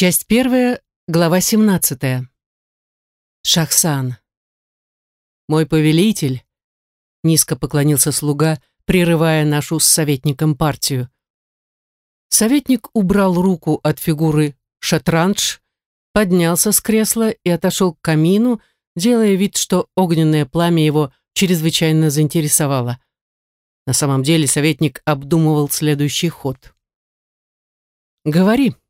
Часть первая, глава 17. Шахсан. Мой повелитель, низко поклонился слуга, прерывая нашу с советником партию. Советник убрал руку от фигуры шатранж, поднялся с кресла и отошел к камину, делая вид, что огненное пламя его чрезвычайно заинтересовало. На самом деле советник обдумывал следующий ход. «Говори», —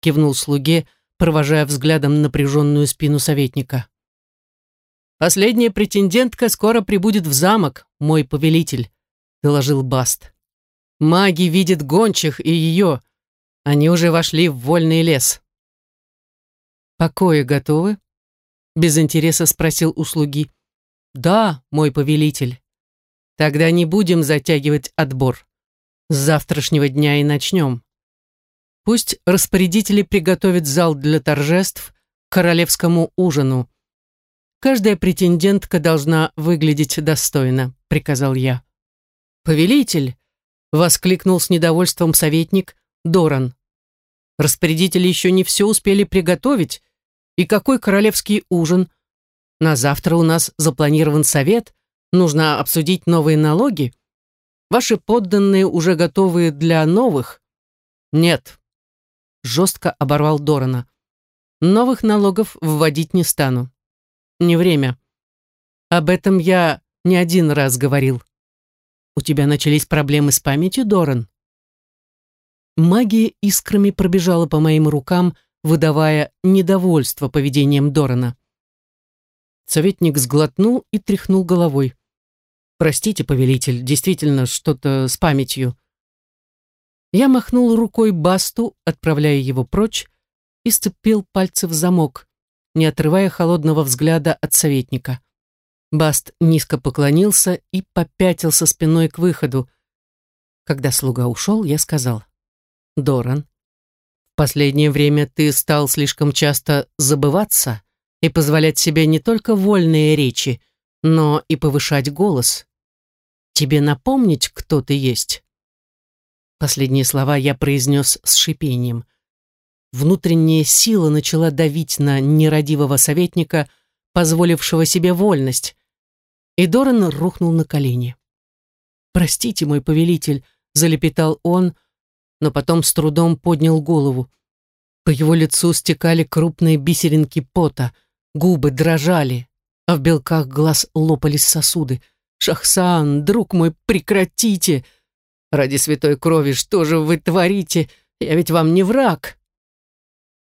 кивнул слуге, провожая взглядом напряженную спину советника. «Последняя претендентка скоро прибудет в замок, мой повелитель», — доложил Баст. «Маги видят гончих и ее. Они уже вошли в вольный лес». «Покои готовы?» — без интереса спросил у слуги. «Да, мой повелитель». «Тогда не будем затягивать отбор. С завтрашнего дня и начнем». Пусть распорядители приготовят зал для торжеств к королевскому ужину. Каждая претендентка должна выглядеть достойно, приказал я. Повелитель, воскликнул с недовольством советник Доран. Распорядители еще не все успели приготовить. И какой королевский ужин? На завтра у нас запланирован совет, нужно обсудить новые налоги. Ваши подданные уже готовы для новых? Нет, жестко оборвал Дорана. Новых налогов вводить не стану. Не время. Об этом я не один раз говорил. У тебя начались проблемы с памятью, Доран? Магия искрами пробежала по моим рукам, выдавая недовольство поведением Дорана. Советник сглотнул и тряхнул головой. «Простите, повелитель, действительно что-то с памятью. Я махнул рукой Басту, отправляя его прочь, и сцепил пальцы в замок, не отрывая холодного взгляда от советника. Баст низко поклонился и попятился спиной к выходу. Когда слуга ушел, я сказал, «Доран, в последнее время ты стал слишком часто забываться и позволять себе не только вольные речи, но и повышать голос. Тебе напомнить, кто ты есть?» Последние слова я произнес с шипением. Внутренняя сила начала давить на нерадивого советника, позволившего себе вольность. И Доран рухнул на колени. «Простите, мой повелитель», — залепетал он, но потом с трудом поднял голову. По его лицу стекали крупные бисеринки пота, губы дрожали, а в белках глаз лопались сосуды. «Шахсан, друг мой, прекратите!» Ради святой крови, что же вы творите? Я ведь вам не враг.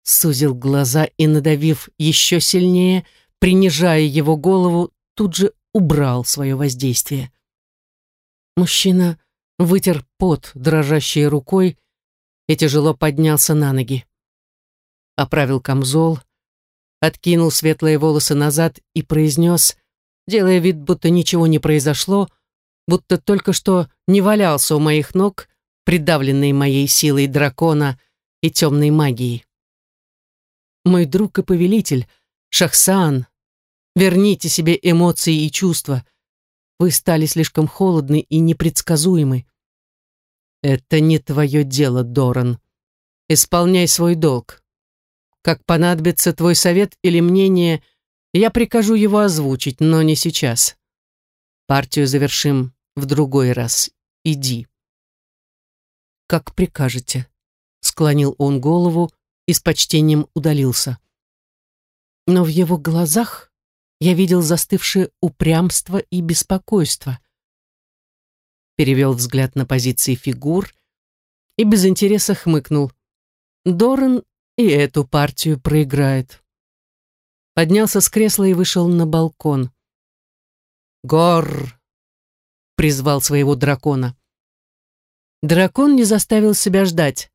Сузил глаза и, надавив еще сильнее, принижая его голову, тут же убрал свое воздействие. Мужчина вытер пот дрожащей рукой и тяжело поднялся на ноги. Оправил камзол, откинул светлые волосы назад и произнес, делая вид, будто ничего не произошло, — будто только что не валялся у моих ног, придавленный моей силой дракона и темной магией. Мой друг и повелитель, Шахсан, верните себе эмоции и чувства. Вы стали слишком холодны и непредсказуемы. Это не твое дело, Доран. Исполняй свой долг. Как понадобится твой совет или мнение, я прикажу его озвучить, но не сейчас. Партию завершим в другой раз. Иди. Как прикажете, склонил он голову и с почтением удалился. Но в его глазах я видел застывшее упрямство и беспокойство. Перевел взгляд на позиции фигур и без интереса хмыкнул. Доран и эту партию проиграет. Поднялся с кресла и вышел на балкон. «Гор!» — призвал своего дракона. Дракон не заставил себя ждать.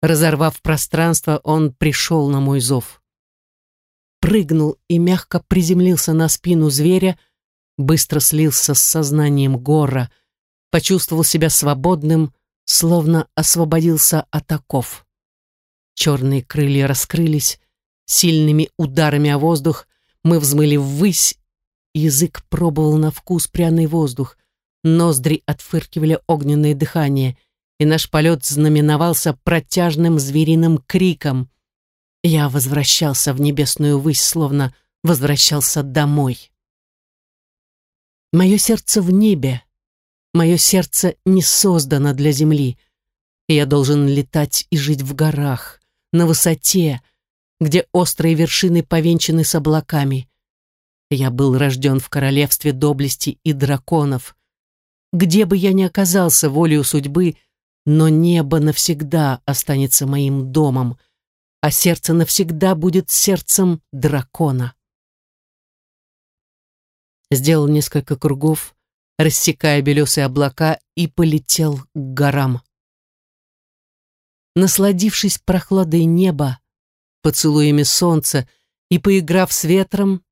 Разорвав пространство, он пришел на мой зов. Прыгнул и мягко приземлился на спину зверя, быстро слился с сознанием гора, почувствовал себя свободным, словно освободился от оков. Черные крылья раскрылись, сильными ударами о воздух мы взмыли ввысь Язык пробовал на вкус пряный воздух, ноздри отфыркивали огненное дыхание, и наш полет знаменовался протяжным звериным криком. Я возвращался в небесную высь, словно возвращался домой. Мое сердце в небе, мое сердце не создано для земли. Я должен летать и жить в горах, на высоте, где острые вершины повенчаны с облаками. Я был рожден в королевстве доблести и драконов. Где бы я ни оказался волею судьбы, но небо навсегда останется моим домом, а сердце навсегда будет сердцем дракона. Сделал несколько кругов, рассекая белесые облака, и полетел к горам. Насладившись прохладой неба, поцелуями солнца и поиграв с ветром,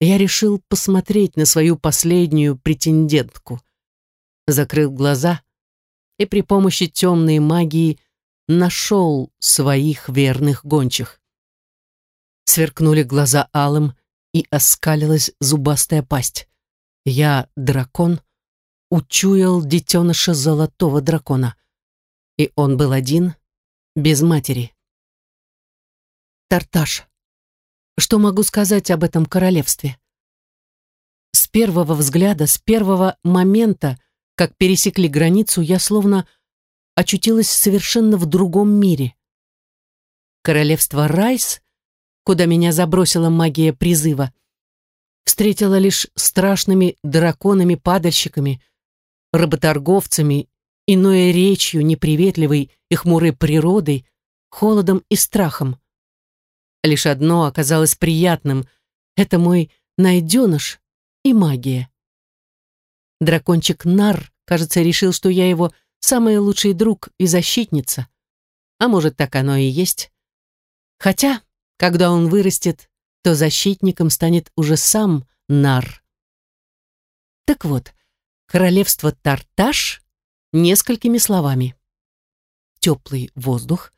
я решил посмотреть на свою последнюю претендентку. Закрыл глаза и при помощи темной магии нашел своих верных гончих. Сверкнули глаза алым, и оскалилась зубастая пасть. Я, дракон, учуял детеныша золотого дракона. И он был один, без матери. Тарташ. Что могу сказать об этом королевстве? С первого взгляда, с первого момента, как пересекли границу, я словно очутилась совершенно в другом мире. Королевство Райс, куда меня забросила магия призыва, встретила лишь страшными драконами-падальщиками, работорговцами, иной речью неприветливой и хмурой природой, холодом и страхом. Лишь одно оказалось приятным — это мой найденыш и магия. Дракончик Нар, кажется, решил, что я его самый лучший друг и защитница. А может, так оно и есть. Хотя, когда он вырастет, то защитником станет уже сам Нар. Так вот, королевство Тарташ несколькими словами. Теплый воздух,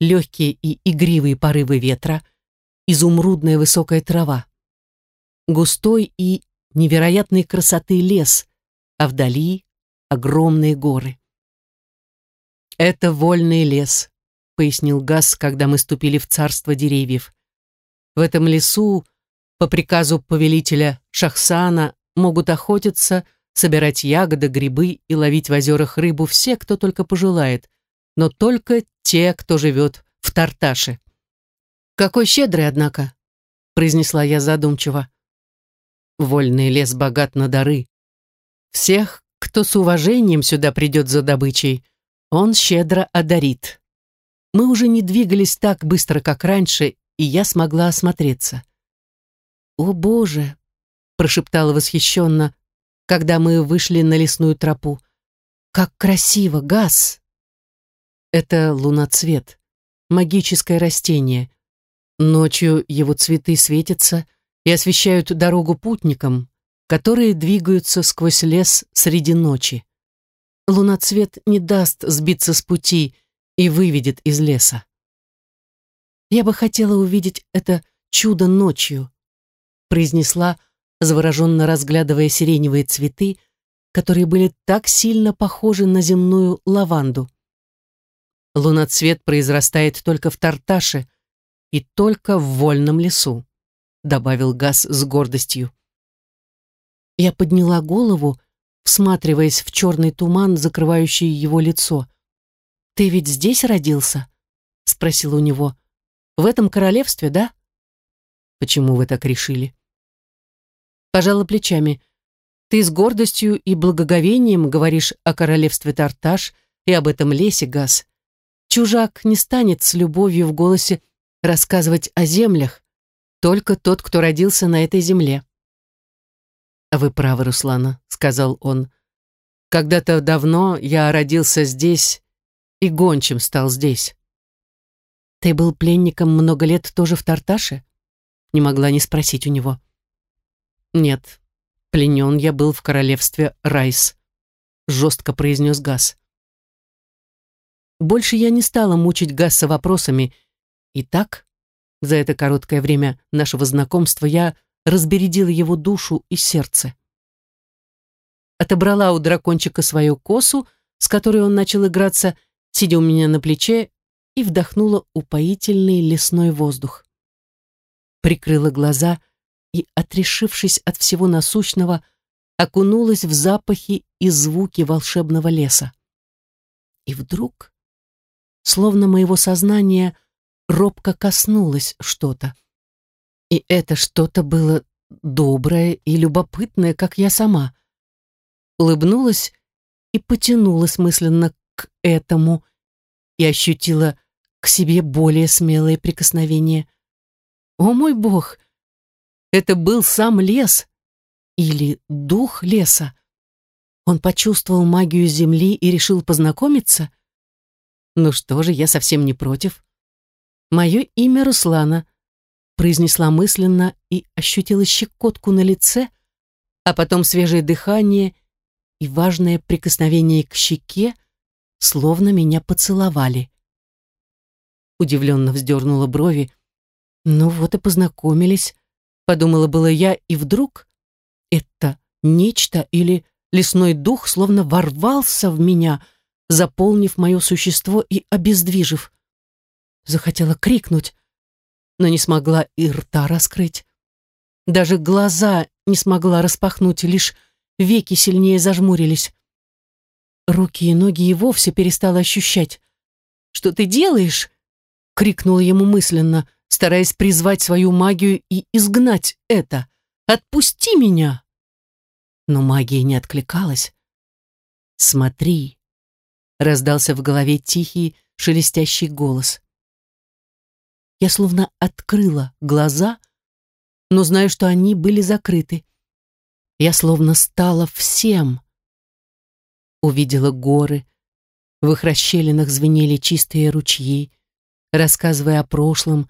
легкие и игривые порывы ветра, изумрудная высокая трава, густой и невероятной красоты лес, а вдали огромные горы. «Это вольный лес», — пояснил Газ, когда мы ступили в царство деревьев. «В этом лесу, по приказу повелителя Шахсана, могут охотиться, собирать ягоды, грибы и ловить в озерах рыбу все, кто только пожелает, но только те, кто живет в Тарташе. «Какой щедрый, однако», — произнесла я задумчиво. «Вольный лес богат на дары. Всех, кто с уважением сюда придет за добычей, он щедро одарит. Мы уже не двигались так быстро, как раньше, и я смогла осмотреться. «О, Боже!» — прошептала восхищенно, когда мы вышли на лесную тропу. «Как красиво, газ!» Это луноцвет, магическое растение. Ночью его цветы светятся и освещают дорогу путникам, которые двигаются сквозь лес среди ночи. Луноцвет не даст сбиться с пути и выведет из леса. Я бы хотела увидеть это чудо ночью, произнесла, завороженно разглядывая сиреневые цветы, которые были так сильно похожи на земную лаванду. Луноцвет произрастает только в Тарташе и только в вольном лесу», добавил Газ с гордостью. Я подняла голову, всматриваясь в черный туман, закрывающий его лицо. «Ты ведь здесь родился?» — спросила у него. «В этом королевстве, да?» «Почему вы так решили?» Пожала плечами. «Ты с гордостью и благоговением говоришь о королевстве Тарташ и об этом лесе, Газ. Чужак не станет с любовью в голосе рассказывать о землях, только тот, кто родился на этой земле. «А вы правы, Руслана», — сказал он. «Когда-то давно я родился здесь и гончим стал здесь». «Ты был пленником много лет тоже в Тарташе?» Не могла не спросить у него. «Нет, пленен я был в королевстве Райс», — жестко произнес Газ. Больше я не стала мучить Гасса вопросами. И так, за это короткое время нашего знакомства я разбередила его душу и сердце. Отобрала у дракончика свою косу, с которой он начал играться, сидя у меня на плече, и вдохнула упоительный лесной воздух. Прикрыла глаза и, отрешившись от всего насущного, окунулась в запахи и звуки волшебного леса. И вдруг, словно моего сознания, робко коснулось что-то. И это что-то было доброе и любопытное, как я сама. Улыбнулась и потянулась мысленно к этому и ощутила к себе более смелое прикосновение. О мой бог! Это был сам лес или дух леса. Он почувствовал магию земли и решил познакомиться? Ну что же, я совсем не против. Мое имя Руслана, произнесла мысленно и ощутила щекотку на лице, а потом свежее дыхание и важное прикосновение к щеке, словно меня поцеловали. Удивленно вздернула брови. Ну вот и познакомились, подумала было я, и вдруг это нечто или лесной дух словно ворвался в меня, заполнив мое существо и обездвижив. Захотела крикнуть, но не смогла и рта раскрыть. Даже глаза не смогла распахнуть, лишь веки сильнее зажмурились. Руки и ноги и вовсе перестала ощущать. «Что ты делаешь?» — крикнула ему мысленно, стараясь призвать свою магию и изгнать это. «Отпусти меня!» Но магия не откликалась. «Смотри!» — раздался в голове тихий, шелестящий голос. Я словно открыла глаза, но знаю, что они были закрыты. Я словно стала всем. Увидела горы, в их расщелинах звенели чистые ручьи, рассказывая о прошлом,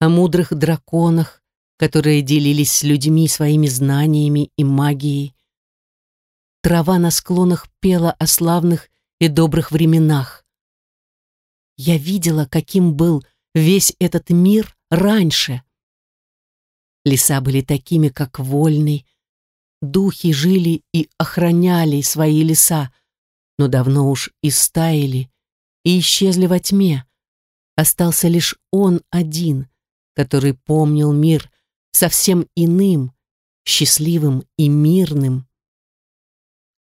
о мудрых драконах, которые делились с людьми своими знаниями и магией. Трава на склонах пела о славных и добрых временах. Я видела, каким был весь этот мир раньше. Леса были такими, как вольный. Духи жили и охраняли свои леса, но давно уж истаяли и исчезли во тьме. Остался лишь он один, который помнил мир совсем иным, счастливым и мирным.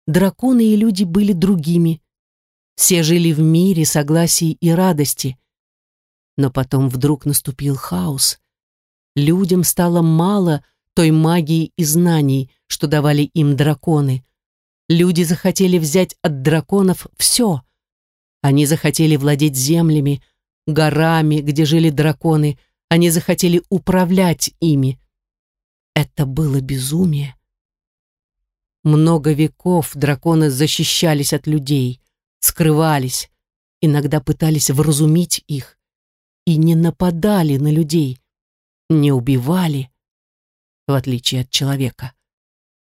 Драконы и люди были другими. Все жили в мире, согласии и радости. Но потом вдруг наступил хаос. Людям стало мало той магии и знаний, что давали им драконы. Люди захотели взять от драконов все. Они захотели владеть землями, горами, где жили драконы. Они захотели управлять ими. Это было безумие. Много веков драконы защищались от людей, скрывались, иногда пытались вразумить их и не нападали на людей, не убивали, в отличие от человека.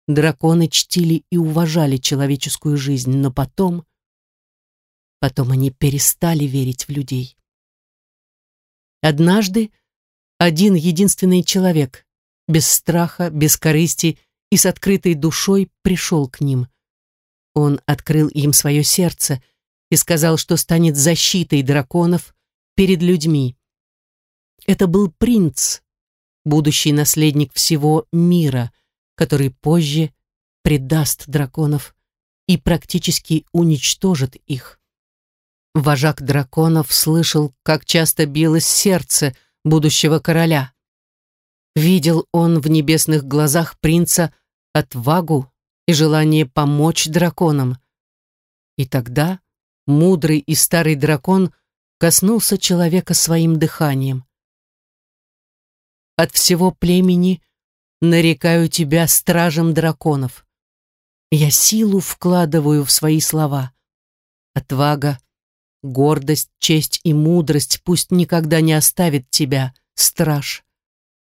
Драконы чтили и уважали человеческую жизнь, но потом... Потом они перестали верить в людей. Однажды один единственный человек, без страха, без корысти и с открытой душой пришел к ним. Он открыл им свое сердце и сказал, что станет защитой драконов перед людьми. Это был принц, будущий наследник всего мира, который позже предаст драконов и практически уничтожит их. Вожак драконов слышал, как часто билось сердце будущего короля. Видел он в небесных глазах принца отвагу и желание помочь драконам. И тогда мудрый и старый дракон коснулся человека своим дыханием. От всего племени нарекаю тебя стражем драконов. Я силу вкладываю в свои слова. Отвага, гордость, честь и мудрость пусть никогда не оставят тебя, страж.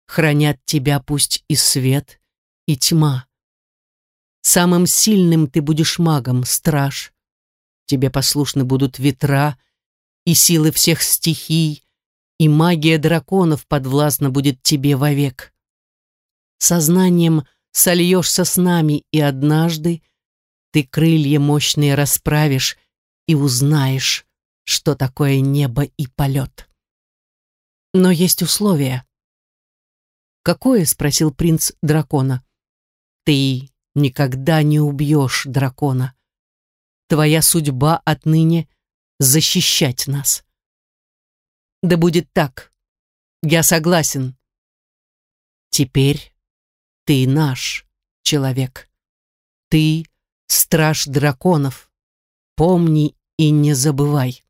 Хранят тебя пусть и свет, и тьма. Самым сильным ты будешь магом, страж. Тебе послушны будут ветра и силы всех стихий, и магия драконов подвластна будет тебе вовек. Сознанием сольешься с нами, и однажды ты крылья мощные расправишь и узнаешь, что такое небо и полет. Но есть условия. «Какое?» — спросил принц дракона. «Ты никогда не убьешь дракона. Твоя судьба отныне — защищать нас». «Да будет так. Я согласен. Теперь ты наш человек. Ты — страж драконов. Помни и не забывай».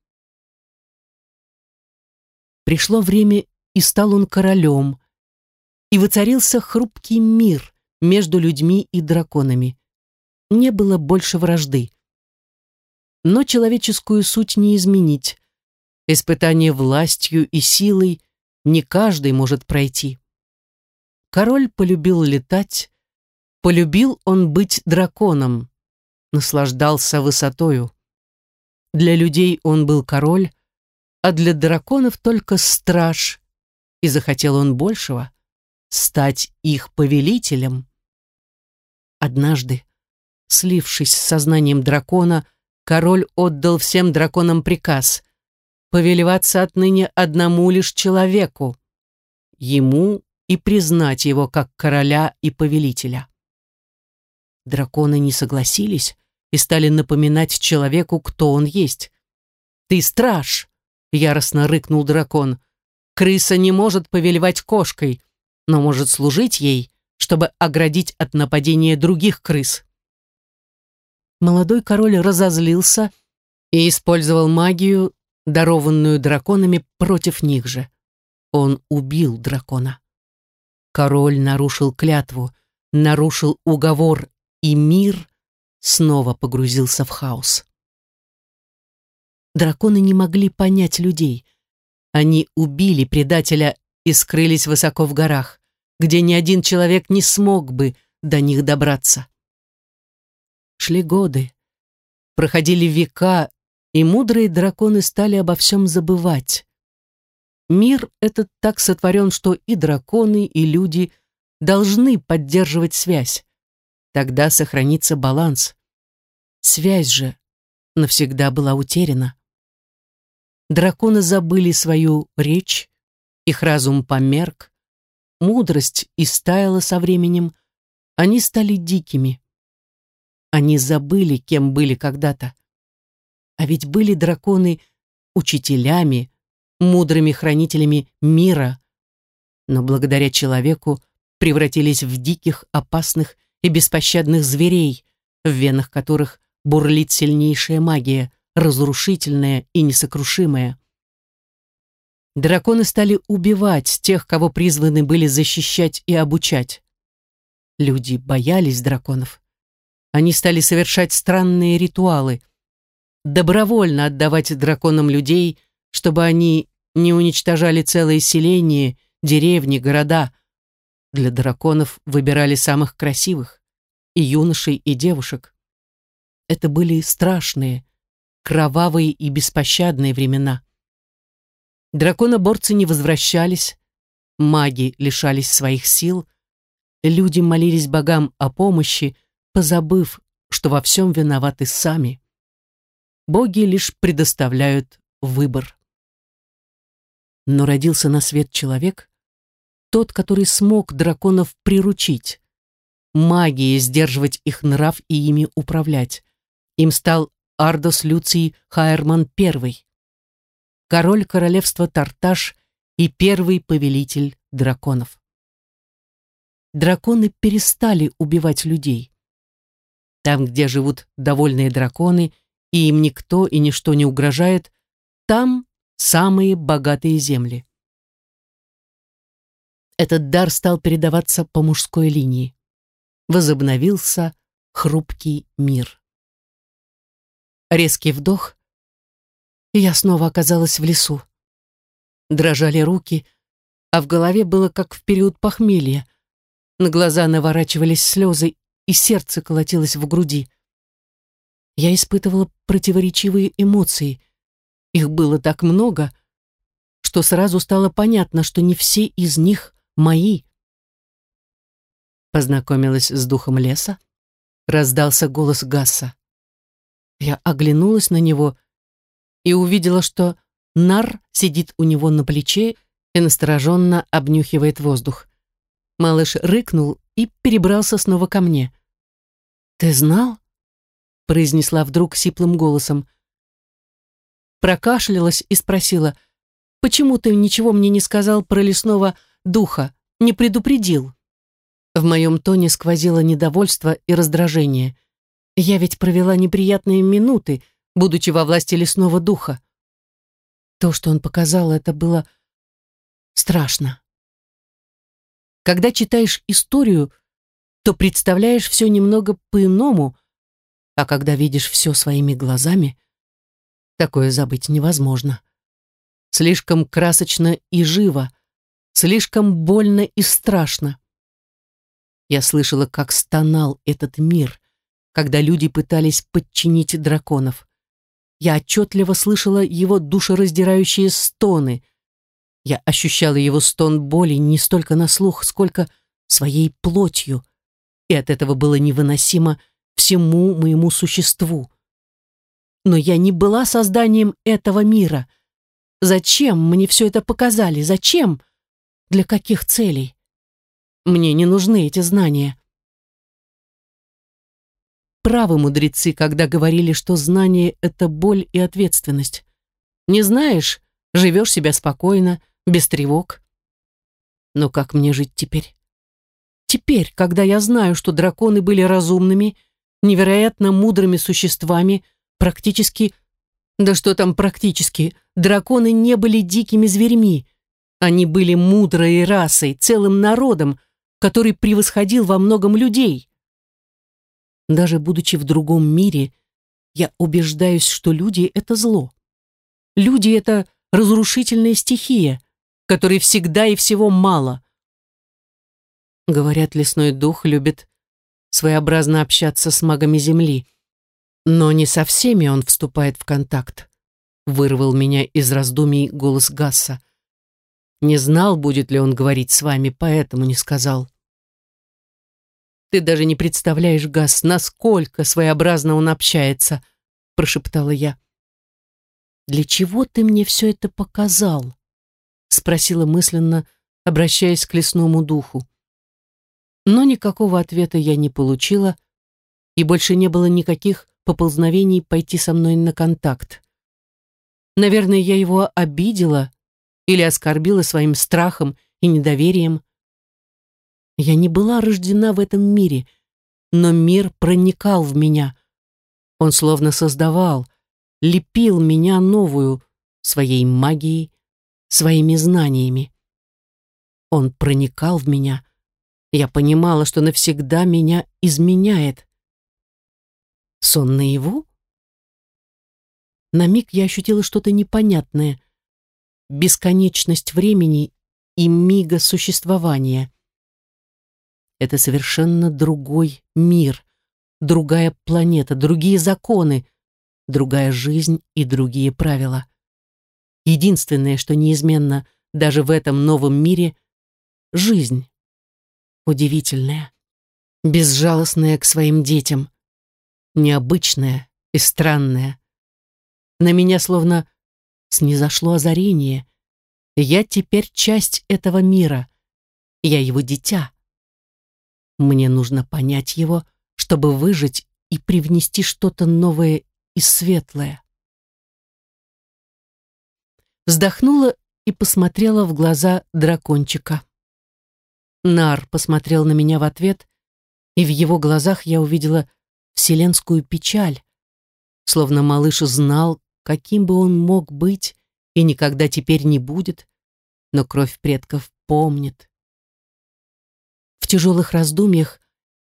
Пришло время, и стал он королем, и воцарился хрупкий мир между людьми и драконами. Не было больше вражды. Но человеческую суть не изменить. Испытание властью и силой не каждый может пройти. Король полюбил летать, полюбил он быть драконом, наслаждался высотою. Для людей он был король, а для драконов только страж, и захотел он большего — стать их повелителем. Однажды, слившись с сознанием дракона, король отдал всем драконам приказ повелеваться отныне одному лишь человеку, ему и признать его как короля и повелителя. Драконы не согласились и стали напоминать человеку, кто он есть. «Ты страж!» Яростно рыкнул дракон. Крыса не может повелевать кошкой, но может служить ей, чтобы оградить от нападения других крыс. Молодой король разозлился и использовал магию, дарованную драконами против них же. Он убил дракона. Король нарушил клятву, нарушил уговор, и мир снова погрузился в хаос. Драконы не могли понять людей. Они убили предателя и скрылись высоко в горах, где ни один человек не смог бы до них добраться. Шли годы, проходили века, и мудрые драконы стали обо всем забывать. Мир этот так сотворен, что и драконы, и люди должны поддерживать связь. Тогда сохранится баланс. Связь же навсегда была утеряна. Драконы забыли свою речь, их разум померк, мудрость истаяла со временем, они стали дикими. Они забыли, кем были когда-то. А ведь были драконы учителями, мудрыми хранителями мира, но благодаря человеку превратились в диких, опасных и беспощадных зверей, в венах которых бурлит сильнейшая магия, разрушительное и несокрушимое. Драконы стали убивать тех, кого призваны были защищать и обучать. Люди боялись драконов. Они стали совершать странные ритуалы, добровольно отдавать драконам людей, чтобы они не уничтожали целые селения, деревни, города. Для драконов выбирали самых красивых, и юношей, и девушек. Это были страшные, кровавые и беспощадные времена. Драконоборцы не возвращались, маги лишались своих сил, люди молились богам о помощи, позабыв, что во всем виноваты сами. Боги лишь предоставляют выбор. Но родился на свет человек, тот, который смог драконов приручить, магией сдерживать их нрав и ими управлять. Им стал Ардос Люций Хайерман I, король королевства Тарташ и первый повелитель драконов. Драконы перестали убивать людей. Там, где живут довольные драконы, и им никто и ничто не угрожает, там самые богатые земли. Этот дар стал передаваться по мужской линии. Возобновился хрупкий мир. Резкий вдох, и я снова оказалась в лесу. Дрожали руки, а в голове было как в период похмелья. На глаза наворачивались слезы, и сердце колотилось в груди. Я испытывала противоречивые эмоции. Их было так много, что сразу стало понятно, что не все из них мои. Познакомилась с духом леса, раздался голос Гасса. Я оглянулась на него и увидела, что Нар сидит у него на плече и настороженно обнюхивает воздух. Малыш рыкнул и перебрался снова ко мне. «Ты знал?» — произнесла вдруг сиплым голосом. Прокашлялась и спросила, «Почему ты ничего мне не сказал про лесного духа, не предупредил?» В моем тоне сквозило недовольство и раздражение. Я ведь провела неприятные минуты, будучи во власти лесного духа. То, что он показал, это было страшно. Когда читаешь историю, то представляешь все немного по-иному, а когда видишь все своими глазами, такое забыть невозможно. Слишком красочно и живо, слишком больно и страшно. Я слышала, как стонал этот мир, когда люди пытались подчинить драконов. Я отчетливо слышала его душераздирающие стоны. Я ощущала его стон боли не столько на слух, сколько своей плотью, и от этого было невыносимо всему моему существу. Но я не была созданием этого мира. Зачем мне все это показали? Зачем? Для каких целей? Мне не нужны эти знания. Правы мудрецы, когда говорили, что знание — это боль и ответственность. Не знаешь, живешь себя спокойно, без тревог. Но как мне жить теперь? Теперь, когда я знаю, что драконы были разумными, невероятно мудрыми существами, практически... Да что там практически? Драконы не были дикими зверьми. Они были мудрой расой, целым народом, который превосходил во многом людей. Даже будучи в другом мире, я убеждаюсь, что люди — это зло. Люди — это разрушительная стихия, которой всегда и всего мало. Говорят, лесной дух любит своеобразно общаться с магами Земли, но не со всеми он вступает в контакт. Вырвал меня из раздумий голос Гасса. Не знал, будет ли он говорить с вами, поэтому не сказал. Ты даже не представляешь, Гас, насколько своеобразно он общается, прошептала я. Для чего ты мне все это показал? спросила мысленно, обращаясь к лесному духу. Но никакого ответа я не получила, и больше не было никаких поползновений пойти со мной на контакт. Наверное, я его обидела или оскорбила своим страхом и недоверием. Я не была рождена в этом мире, но мир проникал в меня. Он словно создавал, лепил меня новую своей магией, своими знаниями. Он проникал в меня. Я понимала, что навсегда меня изменяет. Сон наяву? На миг я ощутила что-то непонятное, бесконечность времени и мига существования. Это совершенно другой мир, другая планета, другие законы, другая жизнь и другие правила. Единственное, что неизменно даже в этом новом мире — жизнь. Удивительная, безжалостная к своим детям, необычная и странная. На меня словно снизошло озарение. Я теперь часть этого мира. Я его дитя. Мне нужно понять его, чтобы выжить и привнести что-то новое и светлое. Вздохнула и посмотрела в глаза дракончика. Нар посмотрел на меня в ответ, и в его глазах я увидела вселенскую печаль, словно малыш знал, каким бы он мог быть и никогда теперь не будет, но кровь предков помнит. В тяжелых раздумьях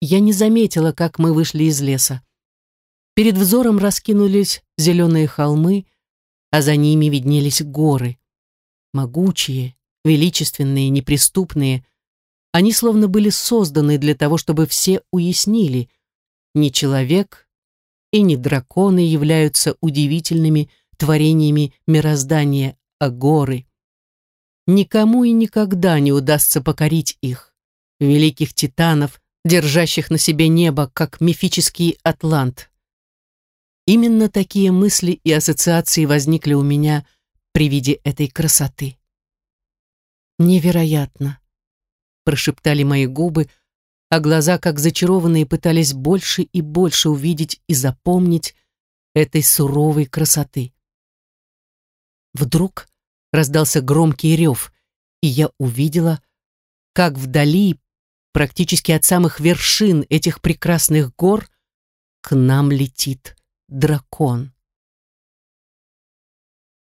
я не заметила, как мы вышли из леса. Перед взором раскинулись зеленые холмы, а за ними виднелись горы. Могучие, величественные, неприступные. Они словно были созданы для того, чтобы все уяснили, не человек и не драконы являются удивительными творениями мироздания, а горы. Никому и никогда не удастся покорить их, великих титанов, держащих на себе небо, как мифический атлант. Именно такие мысли и ассоциации возникли у меня при виде этой красоты. «Невероятно!» — прошептали мои губы, а глаза, как зачарованные, пытались больше и больше увидеть и запомнить этой суровой красоты. Вдруг раздался громкий рев, и я увидела, как вдали, практически от самых вершин этих прекрасных гор, к нам летит дракон.